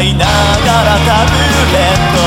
いながらタブレット